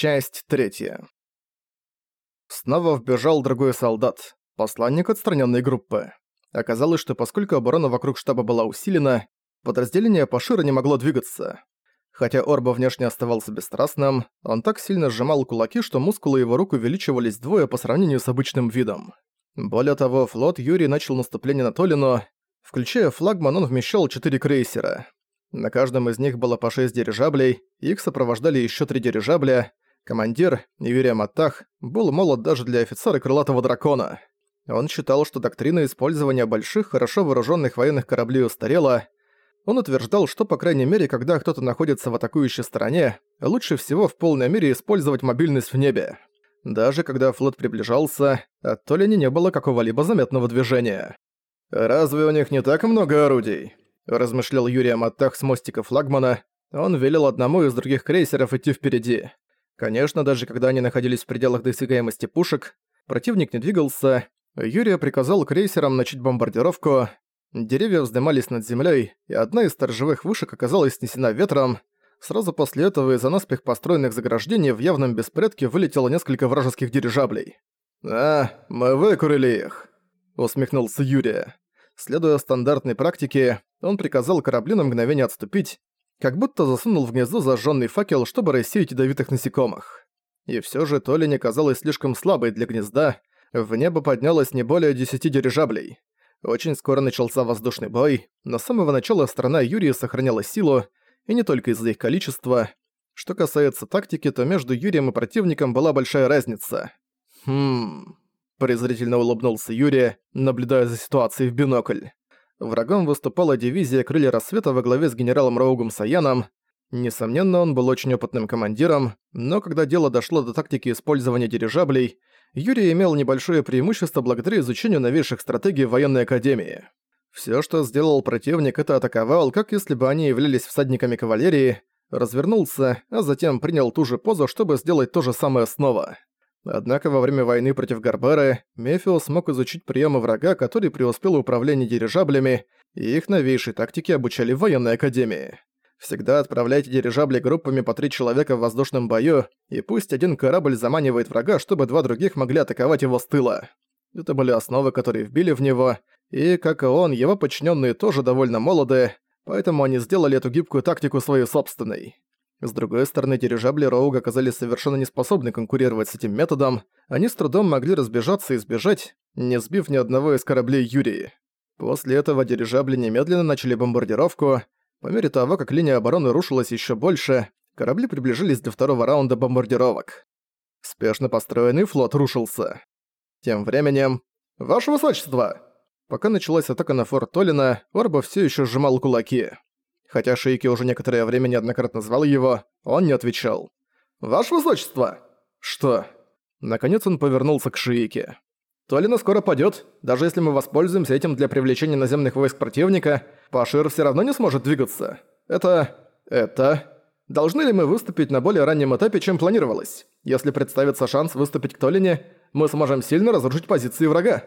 Часть третья. Снова вбежал другой солдат, посланник отстраненной группы. Оказалось, что поскольку оборона вокруг штаба была усилена, подразделение Пашира не могло двигаться. Хотя Орба внешне оставался бесстрастным, он так сильно сжимал кулаки, что мускулы его рук увеличивались вдвое по сравнению с обычным видом. Более того, флот Юрий начал наступление на Толину. Включая флагман, он вмещал четыре крейсера. На каждом из них было по шесть дирижаблей, их сопровождали еще три дирижабля. Командир, Юрий Матах, был молод даже для офицера крылатого дракона. Он считал, что доктрина использования больших, хорошо вооруженных военных кораблей устарела. Он утверждал, что, по крайней мере, когда кто-то находится в атакующей стороне, лучше всего в полной мере использовать мобильность в небе. Даже когда флот приближался, от Толини не было какого-либо заметного движения. «Разве у них не так много орудий?» – размышлял Юрий Аматтах с мостика флагмана. Он велел одному из других крейсеров идти впереди. Конечно, даже когда они находились в пределах досягаемости пушек, противник не двигался, Юрия приказал крейсерам начать бомбардировку, деревья вздымались над землей, и одна из сторожевых вышек оказалась снесена ветром. Сразу после этого из-за наспех построенных заграждений в явном беспорядке вылетело несколько вражеских дирижаблей. «А, мы выкурили их», — усмехнулся Юрия. Следуя стандартной практике, он приказал корабли на мгновение отступить, как будто засунул в гнездо зажженный факел, чтобы рассеять ядовитых насекомых. И все же то ли не казалось слишком слабой для гнезда, в небо поднялось не более десяти дирижаблей. Очень скоро начался воздушный бой, но с самого начала страна Юрия сохраняла силу, и не только из-за их количества. Что касается тактики, то между Юрием и противником была большая разница. «Хм...» – презрительно улыбнулся Юрий, наблюдая за ситуацией в бинокль. Врагом выступала дивизия «Крылья рассвета» во главе с генералом Роугом Саяном. Несомненно, он был очень опытным командиром, но когда дело дошло до тактики использования дирижаблей, Юрий имел небольшое преимущество благодаря изучению новейших стратегий в военной академии. Всё, что сделал противник, это атаковал, как если бы они являлись всадниками кавалерии, развернулся, а затем принял ту же позу, чтобы сделать то же самое снова. Однако во время войны против Гарбары Мефио смог изучить приемы врага, который преуспел в управлении дирижаблями, и их новейшей тактике обучали в военной академии. Всегда отправляйте дирижабли группами по три человека в воздушном бою, и пусть один корабль заманивает врага, чтобы два других могли атаковать его с тыла. Это были основы, которые вбили в него, и, как и он, его подчиненные тоже довольно молоды, поэтому они сделали эту гибкую тактику своей собственной. С другой стороны, дирижабли Роуг оказались совершенно неспособны конкурировать с этим методом, они с трудом могли разбежаться и сбежать, не сбив ни одного из кораблей Юрии. После этого дирижабли немедленно начали бомбардировку. По мере того, как линия обороны рушилась еще больше, корабли приближались до второго раунда бомбардировок. Спешно построенный флот рушился. Тем временем... «Ваше Высочество!» Пока началась атака на форт Толина, Орба все еще сжимал кулаки. Хотя Шейки уже некоторое время неоднократно звал его, он не отвечал. «Ваше высочество!» «Что?» Наконец он повернулся к Шейке. «Толина скоро падёт. Даже если мы воспользуемся этим для привлечения наземных войск противника, Пашир всё равно не сможет двигаться. Это... это... Должны ли мы выступить на более раннем этапе, чем планировалось? Если представится шанс выступить к Толине, мы сможем сильно разрушить позиции врага».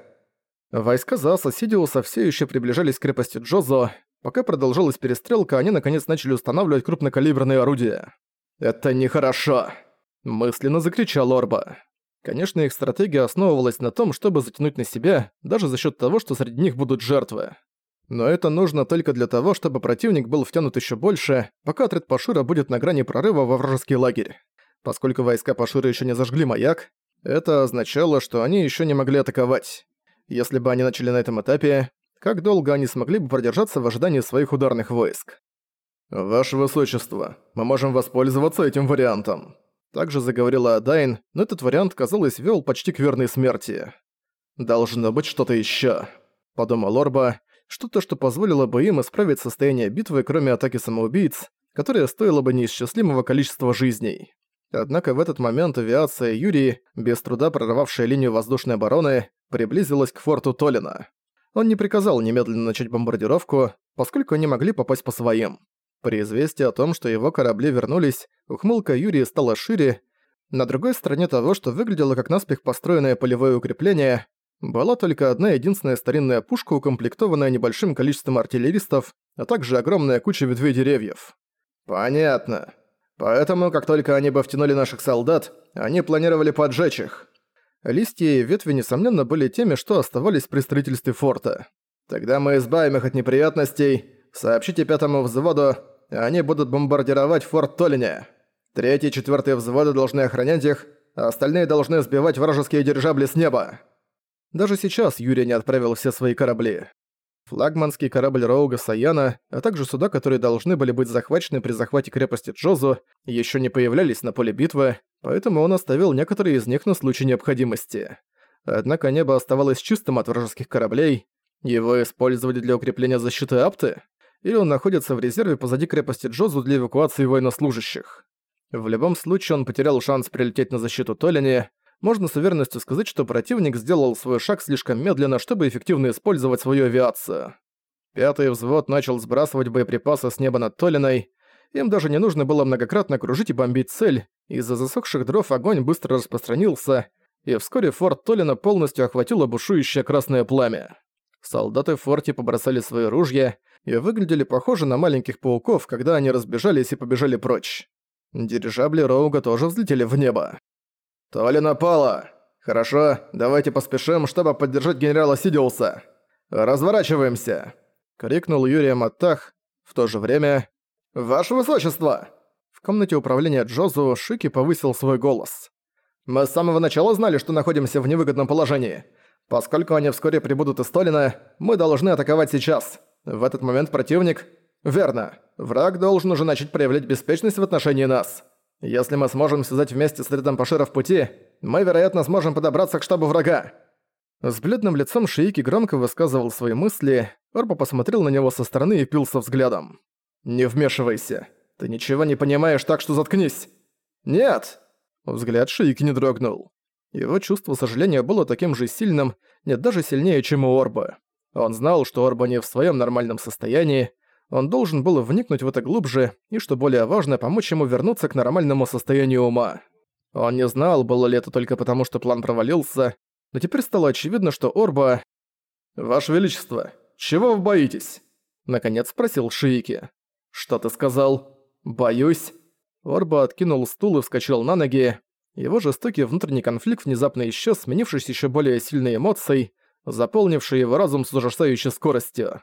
Войска Зааса Сидиуса все еще приближались к крепости Джозо, Пока продолжалась перестрелка, они наконец начали устанавливать крупнокалиберные орудия. «Это нехорошо!» – мысленно закричал Орба. Конечно, их стратегия основывалась на том, чтобы затянуть на себя, даже за счет того, что среди них будут жертвы. Но это нужно только для того, чтобы противник был втянут еще больше, пока отряд Пашира будет на грани прорыва во вражеский лагерь. Поскольку войска Пашира еще не зажгли маяк, это означало, что они еще не могли атаковать. Если бы они начали на этом этапе, как долго они смогли бы продержаться в ожидании своих ударных войск. «Ваше Высочество, мы можем воспользоваться этим вариантом», также заговорила Адайн, но этот вариант, казалось, вел почти к верной смерти. «Должно быть что-то еще, подумал Орба, что-то, что позволило бы им исправить состояние битвы, кроме атаки самоубийц, которая стоила бы неисчислимого количества жизней. Однако в этот момент авиация Юрии, без труда прорвавшая линию воздушной обороны, приблизилась к форту Толина. Он не приказал немедленно начать бомбардировку, поскольку они могли попасть по своим. При известии о том, что его корабли вернулись, ухмылка Юрия стала шире. На другой стороне того, что выглядело как наспех построенное полевое укрепление, была только одна единственная старинная пушка, укомплектованная небольшим количеством артиллеристов, а также огромная куча ветвей деревьев. «Понятно. Поэтому, как только они бы втянули наших солдат, они планировали поджечь их. Листья и ветви, несомненно, были теми, что оставались при строительстве форта. Тогда мы избавим их от неприятностей. Сообщите пятому взводу, они будут бомбардировать форт Толине. Третий и четвертый взводы должны охранять их, а остальные должны сбивать вражеские дирижабли с неба. Даже сейчас Юрий не отправил все свои корабли. Флагманский корабль Роуга Саяна, а также суда, которые должны были быть захвачены при захвате крепости Джозу, еще не появлялись на поле битвы, поэтому он оставил некоторые из них на случай необходимости. Однако небо оставалось чистым от вражеских кораблей. Его использовали для укрепления защиты Апты? Или он находится в резерве позади крепости Джозу для эвакуации военнослужащих? В любом случае он потерял шанс прилететь на защиту Толини, можно с уверенностью сказать, что противник сделал свой шаг слишком медленно, чтобы эффективно использовать свою авиацию. Пятый взвод начал сбрасывать боеприпасы с неба над Толиной. Им даже не нужно было многократно кружить и бомбить цель, из-за засохших дров огонь быстро распространился, и вскоре форт Толина полностью охватило бушующее красное пламя. Солдаты в форте побросали свои ружья и выглядели похоже на маленьких пауков, когда они разбежались и побежали прочь. Дирижабли Роуга тоже взлетели в небо. «То ли напало! Хорошо, давайте поспешим, чтобы поддержать генерала Сидиуса! Разворачиваемся!» — крикнул Юрий Маттах. В то же время... «Ваше Высочество!» В комнате управления Джозу Шики повысил свой голос. «Мы с самого начала знали, что находимся в невыгодном положении. Поскольку они вскоре прибудут из Толина, мы должны атаковать сейчас. В этот момент противник... Верно. Враг должен уже начать проявлять беспечность в отношении нас. Если мы сможем связать вместе с рядом Пашира в пути, мы, вероятно, сможем подобраться к штабу врага». С бледным лицом Шиики громко высказывал свои мысли, Орба посмотрел на него со стороны и пился взглядом. «Не вмешивайся. Ты ничего не понимаешь, так что заткнись». «Нет!» Взгляд Шиики не дрогнул. Его чувство сожаления было таким же сильным, нет, даже сильнее, чем у Орба. Он знал, что Орба не в своем нормальном состоянии, он должен был вникнуть в это глубже и, что более важно, помочь ему вернуться к нормальному состоянию ума. Он не знал, было ли это только потому, что план провалился, но теперь стало очевидно, что Орба... «Ваше Величество, чего вы боитесь?» Наконец спросил Шиики. «Что ты сказал?» «Боюсь». Орба откинул стул и вскочил на ноги. Его жестокий внутренний конфликт внезапно исчез, сменившись еще более сильной эмоцией, заполнившей его разум с ужасающей скоростью.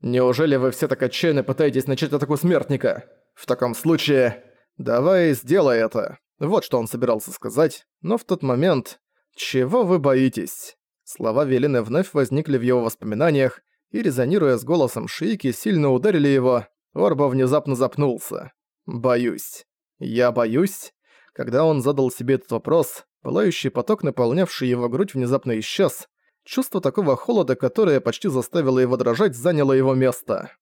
Неужели вы все так отчаянно пытаетесь начать атаку смертника? В таком случае, давай сделай это. Вот что он собирался сказать, но в тот момент... Чего вы боитесь? Слова Велины вновь возникли в его воспоминаниях, и, резонируя с голосом Шиики, сильно ударили его, Орба внезапно запнулся. «Боюсь. Я боюсь?» Когда он задал себе этот вопрос, пылающий поток, наполнявший его грудь, внезапно исчез, Чувство такого холода, которое почти заставило его дрожать, заняло его место.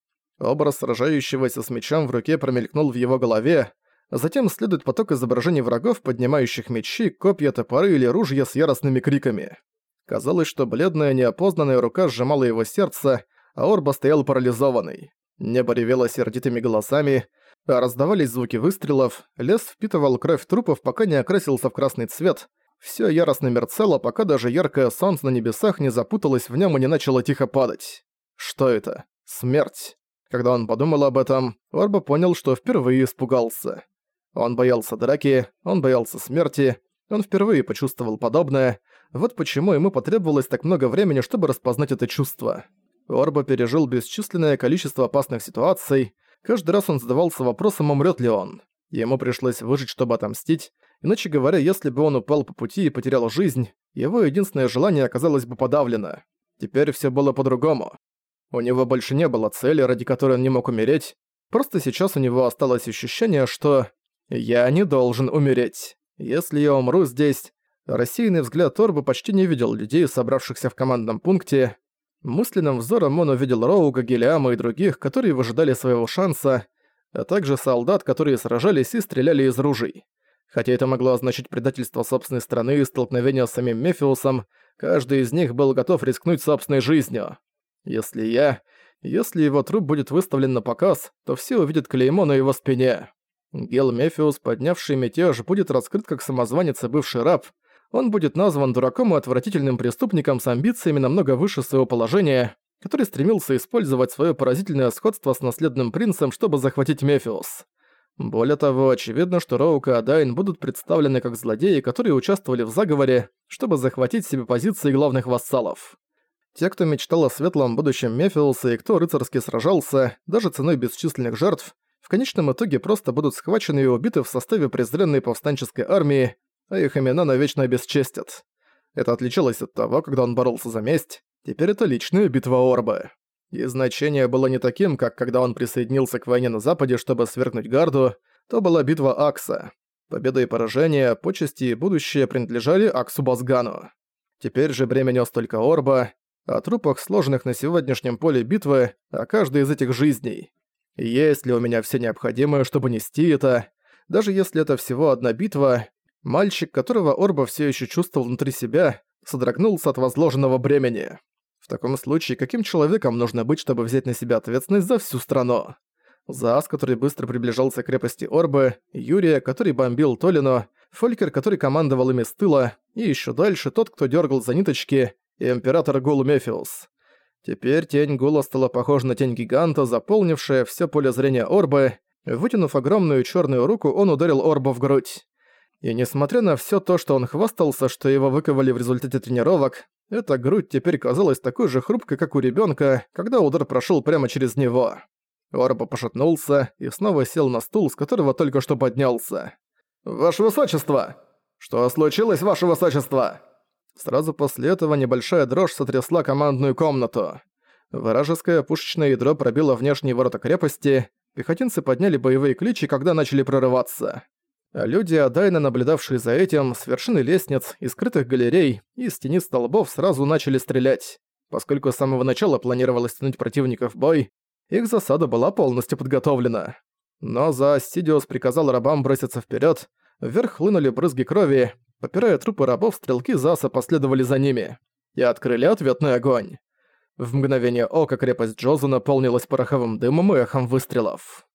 Образ сражающегося с мечом в руке промелькнул в его голове, затем следует поток изображений врагов, поднимающих мечи, копья, топоры или ружья с яростными криками. Казалось, что бледная неопознанная рука сжимала его сердце, а Орба стоял парализованный. Небо ревело сердитыми голосами, а раздавались звуки выстрелов, лес впитывал кровь трупов, пока не окрасился в красный цвет, Всё яростно мерцало, пока даже яркое солнце на небесах не запуталось в нём и не начало тихо падать. Что это? Смерть. Когда он подумал об этом, Орба понял, что впервые испугался. Он боялся драки, он боялся смерти, он впервые почувствовал подобное, вот почему ему потребовалось так много времени, чтобы распознать это чувство. Орба пережил бесчисленное количество опасных ситуаций, каждый раз он задавался вопросом, умрет ли он. Ему пришлось выжить, чтобы отомстить, Иначе говоря, если бы он упал по пути и потерял жизнь, его единственное желание оказалось бы подавлено. Теперь все было по-другому. У него больше не было цели, ради которой он не мог умереть. Просто сейчас у него осталось ощущение, что «я не должен умереть. Если я умру здесь...» Рассеянный взгляд Торбы почти не видел людей, собравшихся в командном пункте. Мысленным взором он увидел Роуга, Гелиама и других, которые выжидали своего шанса, а также солдат, которые сражались и стреляли из ружей. Хотя это могло означать предательство собственной страны и столкновение с самим Мефиусом, каждый из них был готов рискнуть собственной жизнью. Если я... Если его труп будет выставлен на показ, то все увидят клеймо на его спине. Гел Мефиус, поднявший мятеж, будет раскрыт как самозванец и бывший раб. Он будет назван дураком и отвратительным преступником с амбициями намного выше своего положения, который стремился использовать свое поразительное сходство с наследным принцем, чтобы захватить Мефиус. Более того, очевидно, что Роук и Адайн будут представлены как злодеи, которые участвовали в заговоре, чтобы захватить себе позиции главных вассалов. Те, кто мечтал о светлом будущем Мефиуса и кто рыцарски сражался, даже ценой бесчисленных жертв, в конечном итоге просто будут схвачены и убиты в составе презренной повстанческой армии, а их имена навечно обесчестят. Это отличалось от того, когда он боролся за месть, теперь это личная битва Орбы. И значение было не таким, как когда он присоединился к войне на Западе, чтобы свергнуть Гарду, то была битва Акса. Победа и поражение, почести и будущее принадлежали Аксу Базгану. Теперь же бремя нёс только Орба, о трупах, сложенных на сегодняшнем поле битвы, о каждой из этих жизней. Есть ли у меня все необходимое, чтобы нести это? Даже если это всего одна битва, мальчик, которого Орба все еще чувствовал внутри себя, содрогнулся от возложенного бремени. В таком случае, каким человеком нужно быть, чтобы взять на себя ответственность за всю страну? Заас, который быстро приближался к крепости Орбы, Юрия, который бомбил Толино, Фолькер, который командовал ими с тыла, и еще дальше тот, кто дергал за ниточки, и император Гул Мефиус. Теперь тень Гула стала похожа на тень гиганта, заполнившая все поле зрения Орбы. Вытянув огромную черную руку, он ударил Орбу в грудь. И несмотря на все то, что он хвастался, что его выковали в результате тренировок, эта грудь теперь казалась такой же хрупкой, как у ребенка, когда удар прошел прямо через него. Орба пошатнулся и снова сел на стул, с которого только что поднялся. «Ваше Высочество!» «Что случилось, Ваше Высочество?» Сразу после этого небольшая дрожь сотрясла командную комнату. Вражеское пушечное ядро пробило внешние ворота крепости, пехотинцы подняли боевые кличи, когда начали прорываться. А люди, Адайна, наблюдавшие за этим, с вершины лестниц, из скрытых галерей и из тени столбов сразу начали стрелять. Поскольку с самого начала планировалось тянуть противников в бой, их засада была полностью подготовлена. Но за Сидиус приказал рабам броситься вперед, вверх хлынули брызги крови, Попирая трупы рабов, стрелки Заса последовали за ними и открыли ответный огонь. В мгновение ока крепость Джоза наполнилась пороховым дымом и эхом выстрелов.